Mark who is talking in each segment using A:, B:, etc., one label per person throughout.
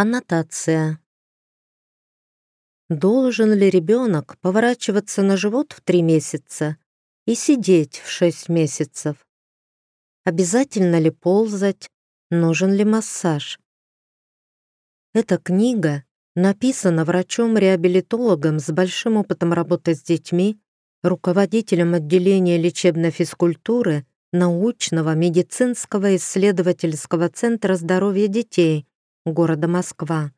A: Аннотация. Должен ли ребенок поворачиваться на живот в три месяца и сидеть в шесть месяцев? Обязательно ли ползать? Нужен ли массаж? Эта книга написана врачом-реабилитологом с большим опытом работы с детьми, руководителем отделения лечебной физкультуры научного медицинского исследовательского центра здоровья детей города Москва,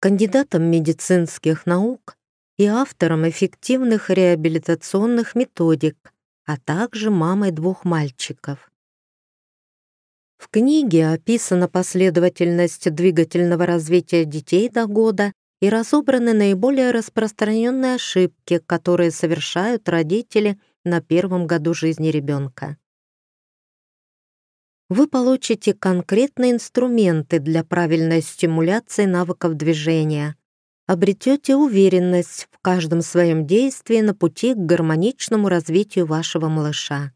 A: кандидатом медицинских наук и автором эффективных реабилитационных методик, а также мамой двух мальчиков. В книге описана последовательность двигательного развития детей до года и разобраны наиболее распространенные ошибки, которые совершают родители на первом году жизни ребенка. Вы получите конкретные инструменты для правильной стимуляции навыков движения, обретете уверенность в каждом своем действии на пути к гармоничному развитию вашего малыша.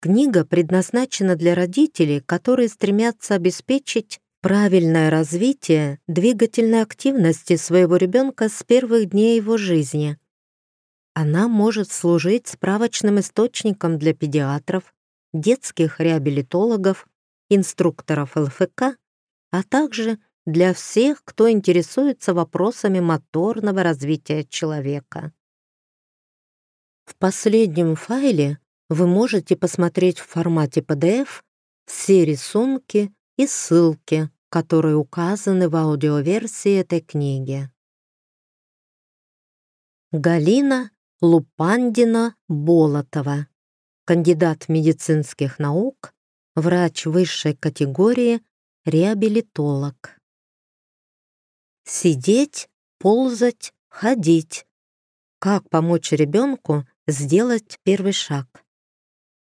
A: Книга предназначена для родителей, которые стремятся обеспечить правильное развитие двигательной активности своего ребенка с первых дней его жизни. Она может служить справочным источником для педиатров, детских реабилитологов, инструкторов ЛФК, а также для всех, кто интересуется вопросами моторного развития человека. В последнем файле вы можете посмотреть в формате PDF все рисунки и ссылки, которые указаны в аудиоверсии этой книги. Галина Лупандина Болотова, кандидат медицинских наук, врач высшей категории, реабилитолог. Сидеть, ползать, ходить. Как помочь ребенку сделать первый шаг?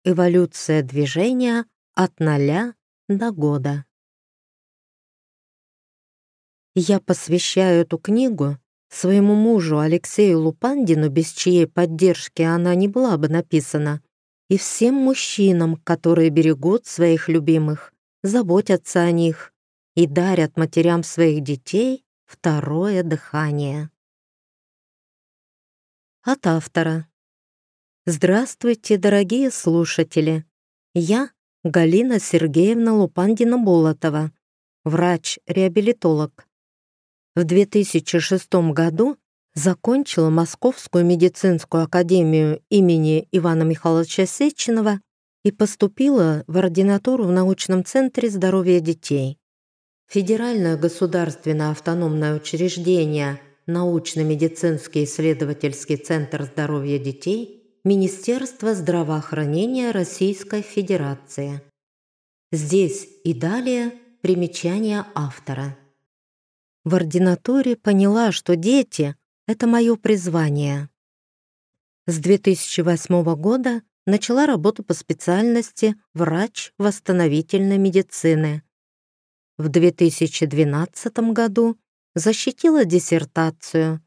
A: Эволюция движения от ноля до года. Я посвящаю эту книгу своему мужу Алексею Лупандину, без чьей поддержки она не была бы написана, и всем мужчинам, которые берегут своих любимых, заботятся о них и дарят матерям своих детей второе дыхание. От автора. Здравствуйте, дорогие слушатели! Я Галина Сергеевна Лупандина-Болотова, врач-реабилитолог. В 2006 году закончила Московскую медицинскую академию имени Ивана Михайловича Сеченова и поступила в ординатуру в научном центре здоровья детей. Федеральное государственное автономное учреждение научно-медицинский исследовательский центр здоровья детей Министерство здравоохранения Российской Федерации. Здесь и далее примечание автора. В ординатуре поняла, что дети — это мое призвание. С 2008 года начала работу по специальности врач восстановительной медицины. В 2012 году защитила диссертацию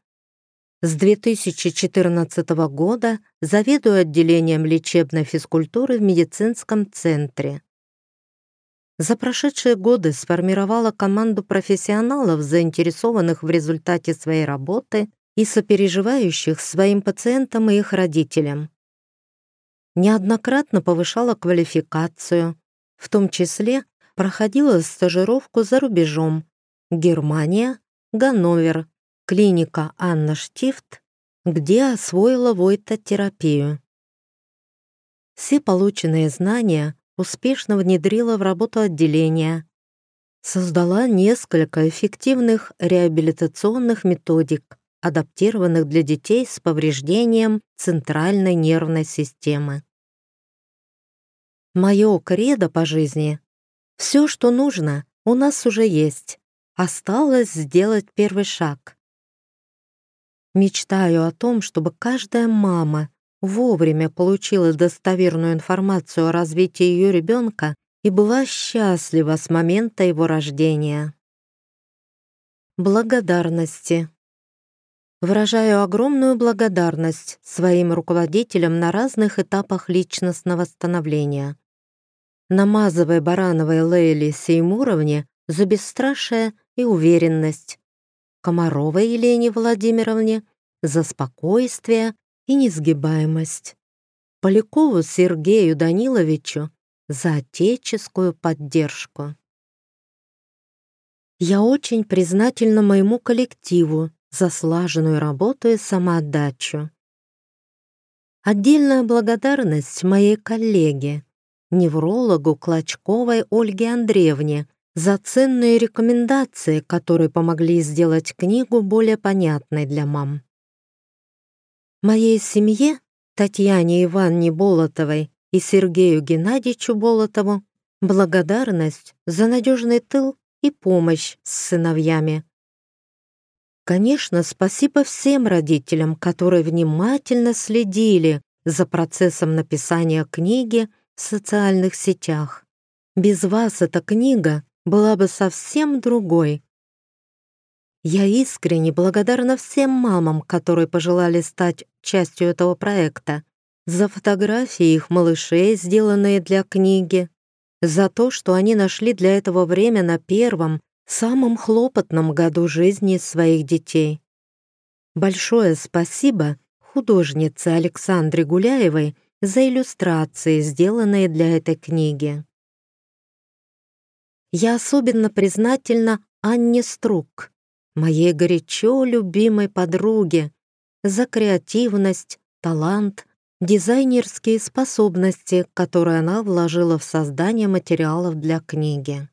A: с 2014 года заведую отделением лечебной физкультуры в медицинском центре. За прошедшие годы сформировала команду профессионалов, заинтересованных в результате своей работы и сопереживающих своим пациентам и их родителям. Неоднократно повышала квалификацию, в том числе проходила стажировку за рубежом Германия, Ганновер, клиника Анна Штифт, где освоила войтотерапию. Все полученные знания успешно внедрила в работу отделения, создала несколько эффективных реабилитационных методик, адаптированных для детей с повреждением центральной нервной системы. Мое кредо по жизни — все, что нужно, у нас уже есть. Осталось сделать первый шаг. Мечтаю о том, чтобы каждая мама вовремя получила достоверную информацию о развитии ее ребенка и была счастлива с момента его рождения. Благодарности. Выражаю огромную благодарность своим руководителям на разных этапах личностного становления. Намазовой Барановой Лейле Сеймуровне за бесстрашие и уверенность. Комаровой Елене Владимировне за спокойствие и несгибаемость. Полякову Сергею Даниловичу за отеческую поддержку. Я очень признательна моему коллективу за слаженную работу и самоотдачу. Отдельная благодарность моей коллеге, неврологу Клочковой Ольге Андреевне, за ценные рекомендации, которые помогли сделать книгу более понятной для мам. Моей семье, Татьяне Ивановне Болотовой и Сергею Геннадьевичу Болотову, благодарность за надежный тыл и помощь с сыновьями. Конечно, спасибо всем родителям, которые внимательно следили за процессом написания книги в социальных сетях. Без вас эта книга была бы совсем другой. Я искренне благодарна всем мамам, которые пожелали стать частью этого проекта, за фотографии их малышей, сделанные для книги, за то, что они нашли для этого время на первом, самом хлопотном году жизни своих детей. Большое спасибо художнице Александре Гуляевой за иллюстрации, сделанные для этой книги. Я особенно признательна Анне Струк, моей горячо любимой подруге, за креативность, талант, дизайнерские способности, которые она вложила в создание материалов для книги.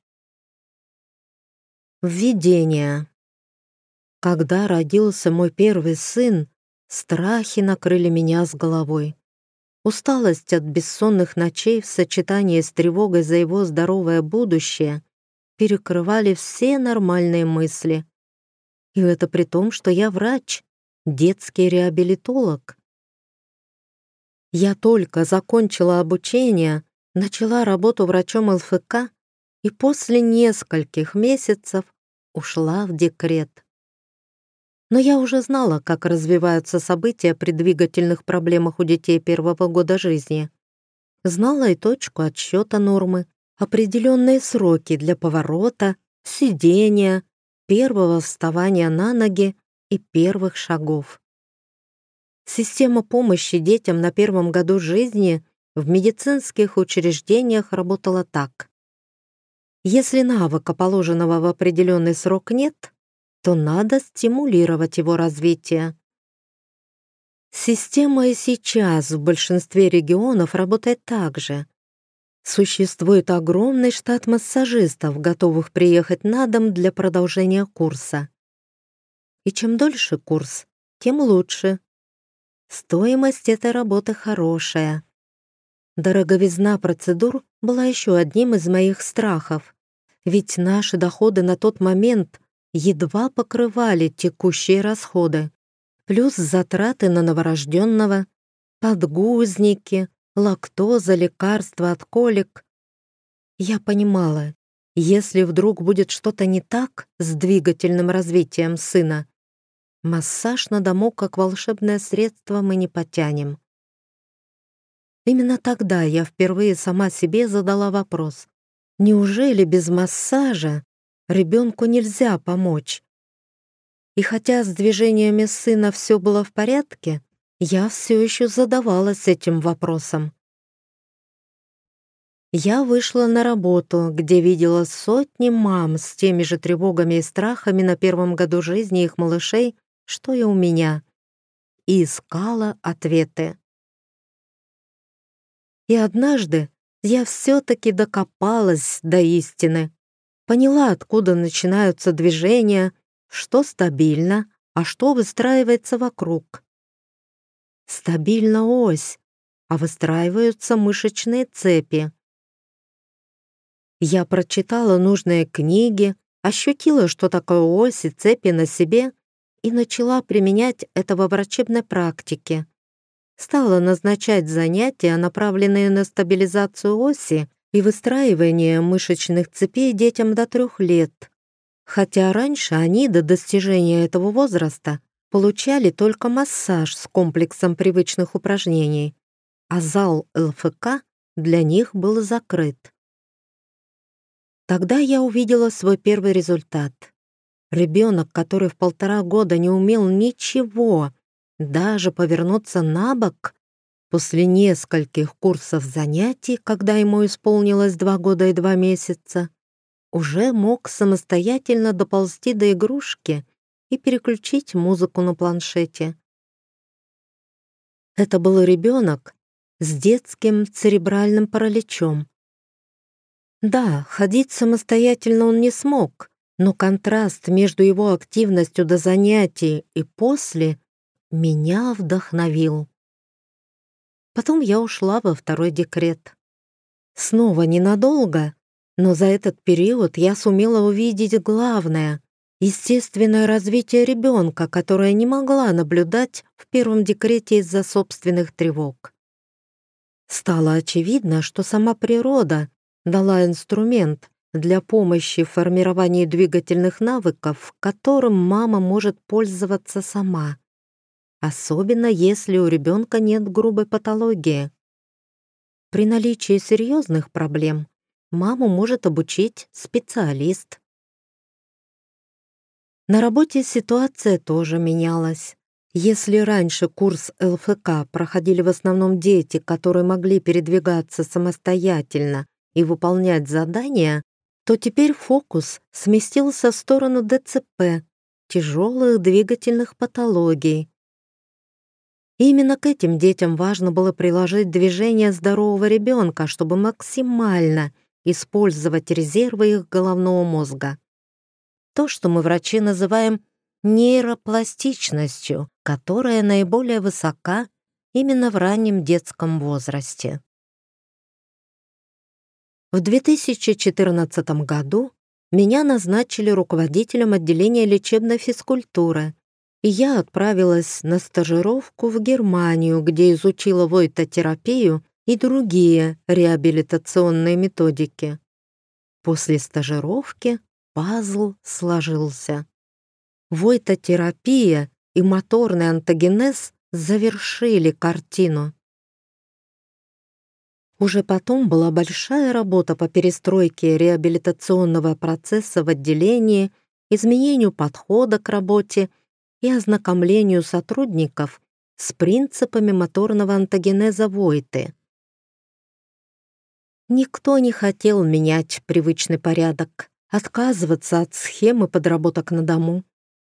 A: Введение. Когда родился мой первый сын, страхи накрыли меня с головой. Усталость от бессонных ночей в сочетании с тревогой за его здоровое будущее перекрывали все нормальные мысли. И это при том, что я врач, детский реабилитолог. Я только закончила обучение, начала работу врачом ЛФК и после нескольких месяцев ушла в декрет. Но я уже знала, как развиваются события при двигательных проблемах у детей первого года жизни. Знала и точку отсчета нормы, определенные сроки для поворота, сидения, первого вставания на ноги и первых шагов. Система помощи детям на первом году жизни в медицинских учреждениях работала так. Если навыка, положенного в определенный срок, нет, то надо стимулировать его развитие. Система и сейчас в большинстве регионов работает так же. Существует огромный штат массажистов, готовых приехать на дом для продолжения курса. И чем дольше курс, тем лучше. Стоимость этой работы хорошая. Дороговизна процедур была еще одним из моих страхов, ведь наши доходы на тот момент едва покрывали текущие расходы, плюс затраты на новорожденного, подгузники, лактоза, лекарства от колик. Я понимала, если вдруг будет что-то не так с двигательным развитием сына, массаж на дому как волшебное средство мы не потянем. Именно тогда я впервые сама себе задала вопрос. Неужели без массажа ребенку нельзя помочь? И хотя с движениями сына все было в порядке, я все еще задавалась этим вопросом. Я вышла на работу, где видела сотни мам с теми же тревогами и страхами на первом году жизни их малышей, что и у меня, и искала ответы. И однажды я все-таки докопалась до истины, поняла, откуда начинаются движения, что стабильно, а что выстраивается вокруг. Стабильна ось, а выстраиваются мышечные цепи. Я прочитала нужные книги, ощутила, что такое ось и цепи на себе, и начала применять это во врачебной практике стала назначать занятия, направленные на стабилизацию оси и выстраивание мышечных цепей детям до трех лет. Хотя раньше они до достижения этого возраста получали только массаж с комплексом привычных упражнений, а зал ЛФК для них был закрыт. Тогда я увидела свой первый результат. Ребенок, который в полтора года не умел ничего, даже повернуться на бок, после нескольких курсов занятий, когда ему исполнилось два года и два месяца, уже мог самостоятельно доползти до игрушки и переключить музыку на планшете. Это был ребенок с детским церебральным параличом. Да, ходить самостоятельно он не смог, но контраст между его активностью до занятий и после меня вдохновил. Потом я ушла во второй декрет. Снова ненадолго, но за этот период я сумела увидеть главное — естественное развитие ребенка, которое не могла наблюдать в первом декрете из-за собственных тревог. Стало очевидно, что сама природа дала инструмент для помощи в формировании двигательных навыков, которым мама может пользоваться сама. Особенно если у ребенка нет грубой патологии. При наличии серьезных проблем маму может обучить специалист. На работе ситуация тоже менялась. Если раньше курс ЛФК проходили в основном дети, которые могли передвигаться самостоятельно и выполнять задания, то теперь фокус сместился в сторону ДЦП, тяжелых двигательных патологий. Именно к этим детям важно было приложить движение здорового ребенка, чтобы максимально использовать резервы их головного мозга. То, что мы врачи называем нейропластичностью, которая наиболее высока именно в раннем детском возрасте. В 2014 году меня назначили руководителем отделения лечебной физкультуры, и я отправилась на стажировку в Германию, где изучила войтотерапию и другие реабилитационные методики. После стажировки пазл сложился. Войтотерапия и моторный антогенез завершили картину. Уже потом была большая работа по перестройке реабилитационного процесса в отделении, изменению подхода к работе и ознакомлению сотрудников с принципами моторного антогенеза Войты. Никто не хотел менять привычный порядок, отказываться от схемы подработок на дому.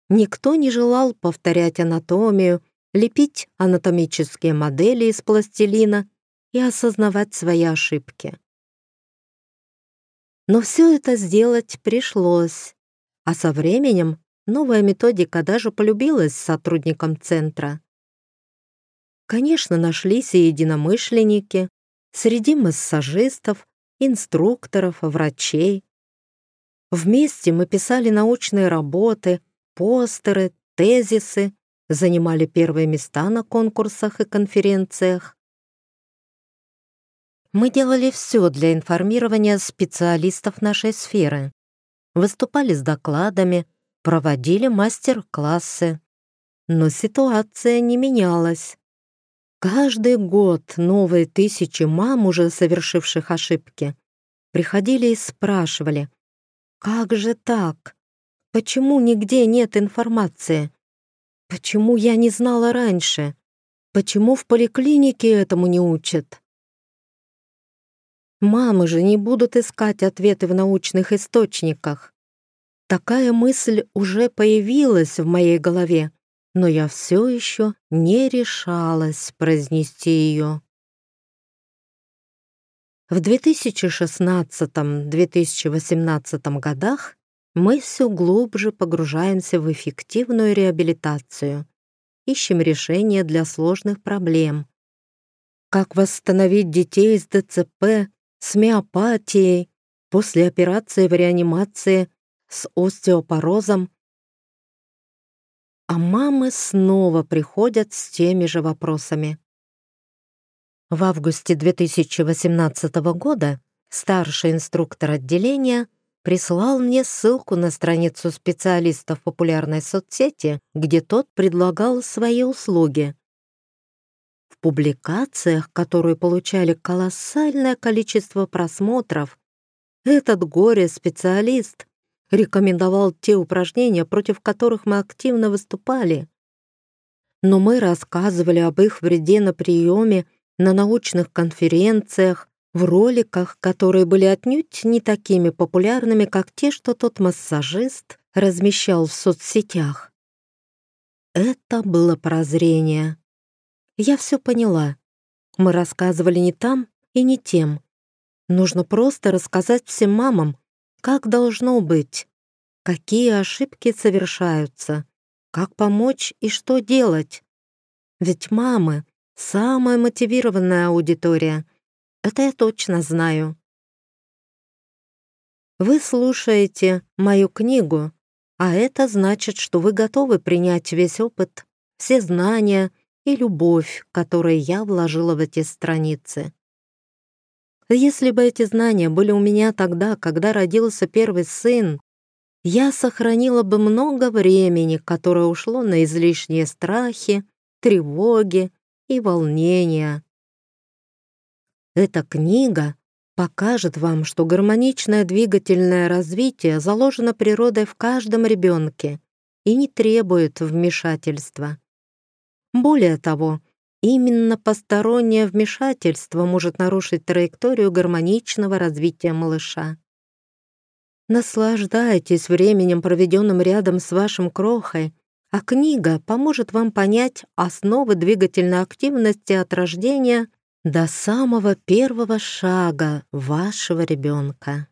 A: Никто не желал повторять анатомию, лепить анатомические модели из пластилина и осознавать свои ошибки. Но все это сделать пришлось, а со временем новая методика даже полюбилась сотрудникам центра. Конечно, нашлись и единомышленники среди массажистов, инструкторов, врачей. Вместе мы писали научные работы, постеры, тезисы, занимали первые места на конкурсах и конференциях. Мы делали все для информирования специалистов нашей сферы. Выступали с докладами, проводили мастер-классы. Но ситуация не менялась. Каждый год новые тысячи мам, уже совершивших ошибки, приходили и спрашивали, «Как же так? Почему нигде нет информации? Почему я не знала раньше? Почему в поликлинике этому не учат?» Мамы же не будут искать ответы в научных источниках. Такая мысль уже появилась в моей голове, но я все еще не решалась произнести ее. В 2016-2018 годах мы все глубже погружаемся в эффективную реабилитацию, ищем решения для сложных проблем. Как восстановить детей с ДЦП с миопатией, после операции в реанимации, с остеопорозом. А мамы снова приходят с теми же вопросами. В августе 2018 года старший инструктор отделения прислал мне ссылку на страницу специалиста в популярной соцсети, где тот предлагал свои услуги публикациях, которые получали колоссальное количество просмотров, этот горе-специалист рекомендовал те упражнения, против которых мы активно выступали. Но мы рассказывали об их вреде на приеме, на научных конференциях, в роликах, которые были отнюдь не такими популярными, как те, что тот массажист размещал в соцсетях. Это было прозрение. Я все поняла. Мы рассказывали не там и не тем. Нужно просто рассказать всем мамам, как должно быть, какие ошибки совершаются, как помочь и что делать. Ведь мамы — самая мотивированная аудитория. Это я точно знаю. Вы слушаете мою книгу, а это значит, что вы готовы принять весь опыт, все знания — и любовь, которую я вложила в эти страницы. Если бы эти знания были у меня тогда, когда родился первый сын, я сохранила бы много времени, которое ушло на излишние страхи, тревоги и волнения. Эта книга покажет вам, что гармоничное двигательное развитие заложено природой в каждом ребенке и не требует вмешательства. Более того, именно постороннее вмешательство может нарушить траекторию гармоничного развития малыша. Наслаждайтесь временем, проведенным рядом с вашим крохой, а книга поможет вам понять основы двигательной активности от рождения до самого первого шага вашего ребенка.